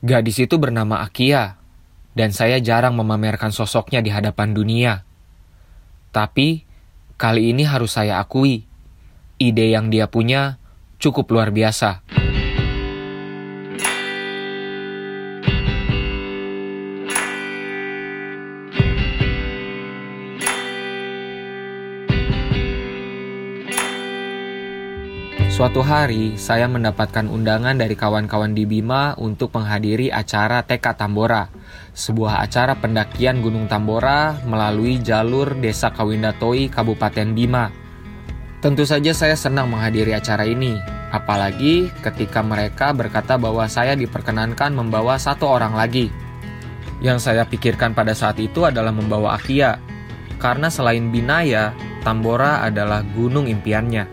Gadis itu bernama Akia, dan saya jarang memamerkan sosoknya di hadapan dunia. Tapi, kali ini harus saya akui, ide yang dia punya cukup luar biasa. Suatu hari, saya mendapatkan undangan dari kawan-kawan di Bima untuk menghadiri acara TK Tambora, sebuah acara pendakian Gunung Tambora melalui jalur Desa Kawindatoi, Kabupaten Bima. Tentu saja saya senang menghadiri acara ini, apalagi ketika mereka berkata bahwa saya diperkenankan membawa satu orang lagi. Yang saya pikirkan pada saat itu adalah membawa Akia, karena selain Binaya, Tambora adalah gunung impiannya.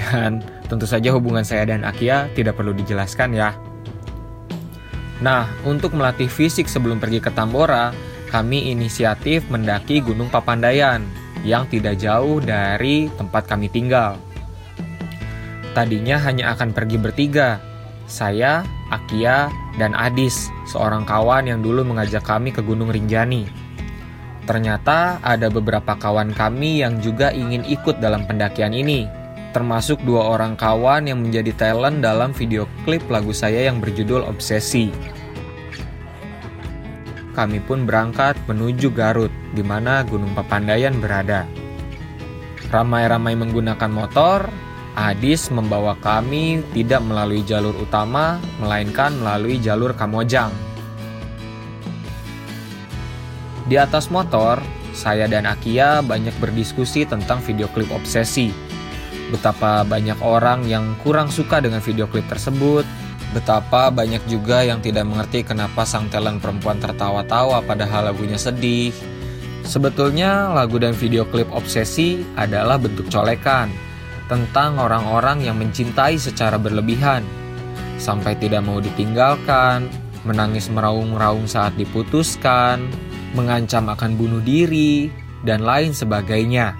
Dan Tentu saja hubungan saya dan Akia tidak perlu dijelaskan ya. Nah, untuk melatih fisik sebelum pergi ke Tambora, kami inisiatif mendaki Gunung Papandayan yang tidak jauh dari tempat kami tinggal. Tadinya hanya akan pergi bertiga, saya, Akia, dan Adis, seorang kawan yang dulu mengajak kami ke Gunung Rinjani. Ternyata ada beberapa kawan kami yang juga ingin ikut dalam pendakian ini, termasuk dua orang kawan yang menjadi talent dalam video klip lagu saya yang berjudul Obsesi. Kami pun berangkat menuju Garut, di mana Gunung Papandayan berada. Ramai-ramai menggunakan motor, Adis membawa kami tidak melalui jalur utama, melainkan melalui jalur Kamojang. Di atas motor, saya dan Akia banyak berdiskusi tentang video klip obsesi betapa banyak orang yang kurang suka dengan video klip tersebut, betapa banyak juga yang tidak mengerti kenapa sang talent perempuan tertawa-tawa padahal lagunya sedih. Sebetulnya lagu dan video klip Obsesi adalah bentuk colekan tentang orang-orang yang mencintai secara berlebihan sampai tidak mau ditinggalkan, menangis meraung-raung saat diputuskan, mengancam akan bunuh diri, dan lain sebagainya.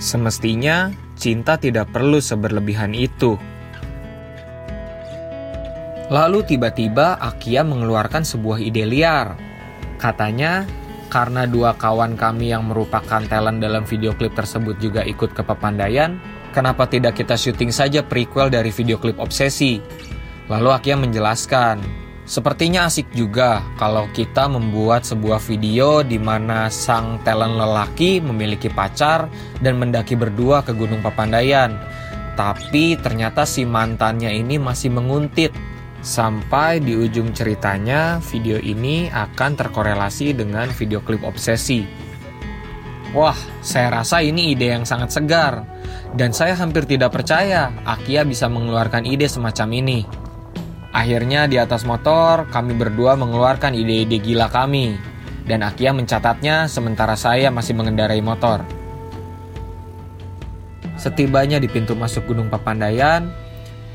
Semestinya cinta tidak perlu seberlebihan itu. Lalu tiba-tiba Akia mengeluarkan sebuah ide liar. Katanya, karena dua kawan kami yang merupakan talent dalam video klip tersebut juga ikut ke Pepandayan, kenapa tidak kita syuting saja prequel dari video klip Obsesi? Lalu Akia menjelaskan, Sepertinya asik juga kalau kita membuat sebuah video di mana sang talent lelaki memiliki pacar dan mendaki berdua ke Gunung Papandayan. Tapi ternyata si mantannya ini masih menguntit. Sampai di ujung ceritanya, video ini akan terkorelasi dengan video klip obsesi. Wah, saya rasa ini ide yang sangat segar. Dan saya hampir tidak percaya Akia bisa mengeluarkan ide semacam ini. Akhirnya di atas motor, kami berdua mengeluarkan ide-ide gila kami. Dan Akia mencatatnya sementara saya masih mengendarai motor. Setibanya di pintu masuk Gunung Papandayan,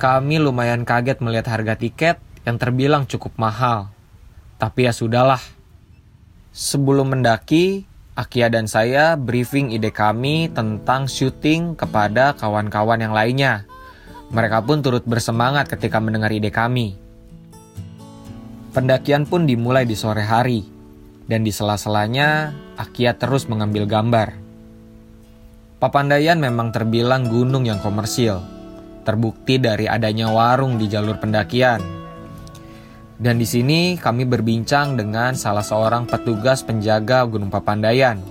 kami lumayan kaget melihat harga tiket yang terbilang cukup mahal. Tapi ya sudahlah. Sebelum mendaki, Akia dan saya briefing ide kami tentang syuting kepada kawan-kawan yang lainnya. Mereka pun turut bersemangat ketika mendengar ide kami. Pendakian pun dimulai di sore hari, dan di sela-selanya Akia terus mengambil gambar. Papandayan memang terbilang gunung yang komersil, terbukti dari adanya warung di jalur pendakian. Dan di sini kami berbincang dengan salah seorang petugas penjaga Gunung Papandayan.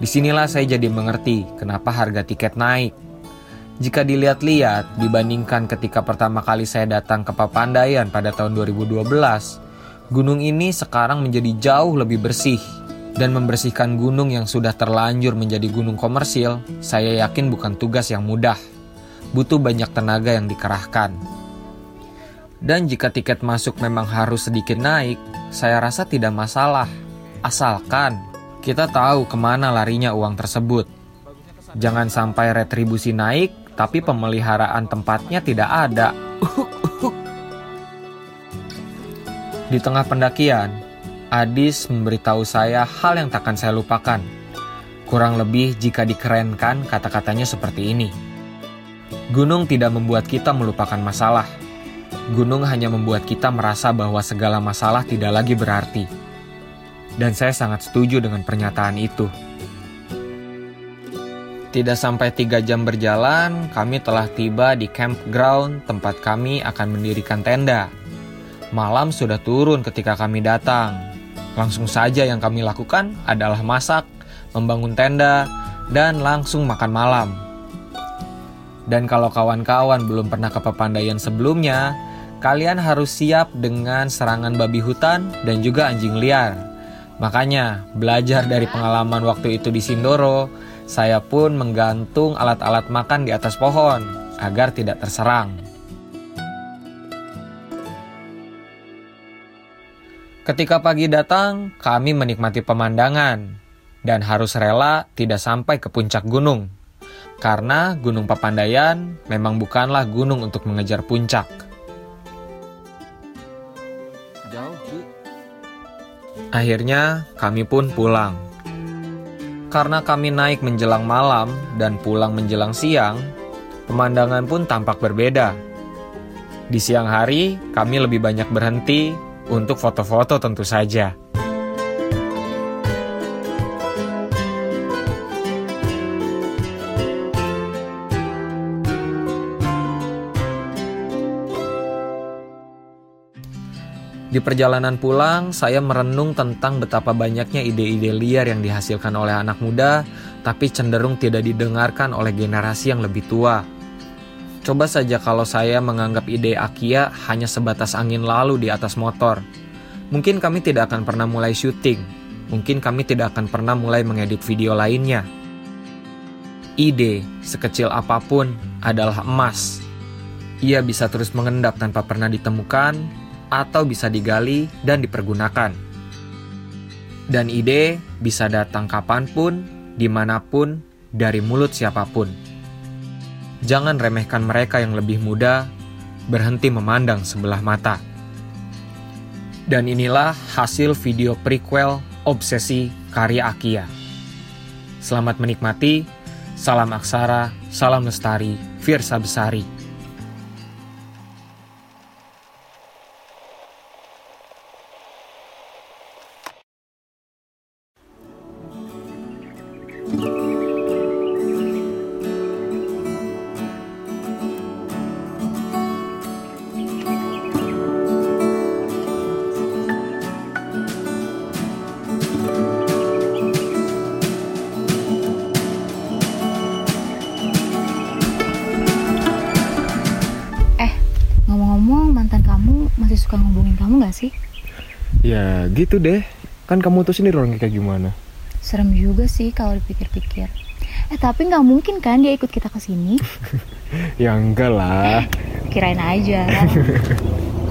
Di sinilah saya jadi mengerti kenapa harga tiket naik. Jika dilihat-lihat dibandingkan ketika pertama kali saya datang ke Papandayan pada tahun 2012, gunung ini sekarang menjadi jauh lebih bersih dan membersihkan gunung yang sudah terlanjur menjadi gunung komersil, saya yakin bukan tugas yang mudah. Butuh banyak tenaga yang dikerahkan. Dan jika tiket masuk memang harus sedikit naik, saya rasa tidak masalah. Asalkan kita tahu ke mana larinya uang tersebut. Jangan sampai retribusi naik tapi pemeliharaan tempatnya tidak ada. Di tengah pendakian, Adis memberitahu saya hal yang takkan saya lupakan. Kurang lebih jika dikerenkan kata-katanya seperti ini. Gunung tidak membuat kita melupakan masalah. gunung hanya membuat kita merasa bahwa segala masalah tidak lagi berarti. Dan saya sangat setuju dengan pernyataan itu. Tidak sampai tiga jam berjalan, kami telah tiba di campground tempat kami akan mendirikan tenda. Malam sudah turun ketika kami datang. Langsung saja yang kami lakukan adalah masak, membangun tenda, dan langsung makan malam. Dan kalau kawan-kawan belum pernah ke Pepandayan sebelumnya, kalian harus siap dengan serangan babi hutan dan juga anjing liar. Makanya, belajar dari pengalaman waktu itu di Sindoro, saya pun menggantung alat-alat makan di atas pohon agar tidak terserang. Ketika pagi datang, kami menikmati pemandangan dan harus rela tidak sampai ke puncak gunung. Karena Gunung Papandayan memang bukanlah gunung untuk mengejar puncak. Akhirnya kami pun pulang karena kami naik menjelang malam dan pulang menjelang siang, pemandangan pun tampak berbeda. Di siang hari, kami lebih banyak berhenti untuk foto-foto tentu saja. Di perjalanan pulang, saya merenung tentang betapa banyaknya ide-ide liar yang dihasilkan oleh anak muda, tapi cenderung tidak didengarkan oleh generasi yang lebih tua. Coba saja kalau saya menganggap ide Akia hanya sebatas angin lalu di atas motor. Mungkin kami tidak akan pernah mulai syuting. Mungkin kami tidak akan pernah mulai mengedit video lainnya. Ide, sekecil apa pun, adalah emas. Ia bisa terus mengendap tanpa pernah ditemukan, atau bisa digali dan dipergunakan. Dan ide bisa datang kapan pun, di mana pun, dari mulut siapa pun. Jangan remehkan mereka yang lebih muda, berhenti memandang sebelah mata. Dan inilah hasil video prequel Obsesi karya Akia. Selamat menikmati, salam aksara, salam lestari, Firsa Besari. Masih suka ngubungin kamu gak sih? Ya gitu deh. Kan kamu tuh sendiri orangnya kayak gimana? Serem juga sih kalau dipikir-pikir. Eh tapi nggak mungkin kan dia ikut kita ke sini? ya enggak lah. Kirain aja.